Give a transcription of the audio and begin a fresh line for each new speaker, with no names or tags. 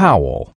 towel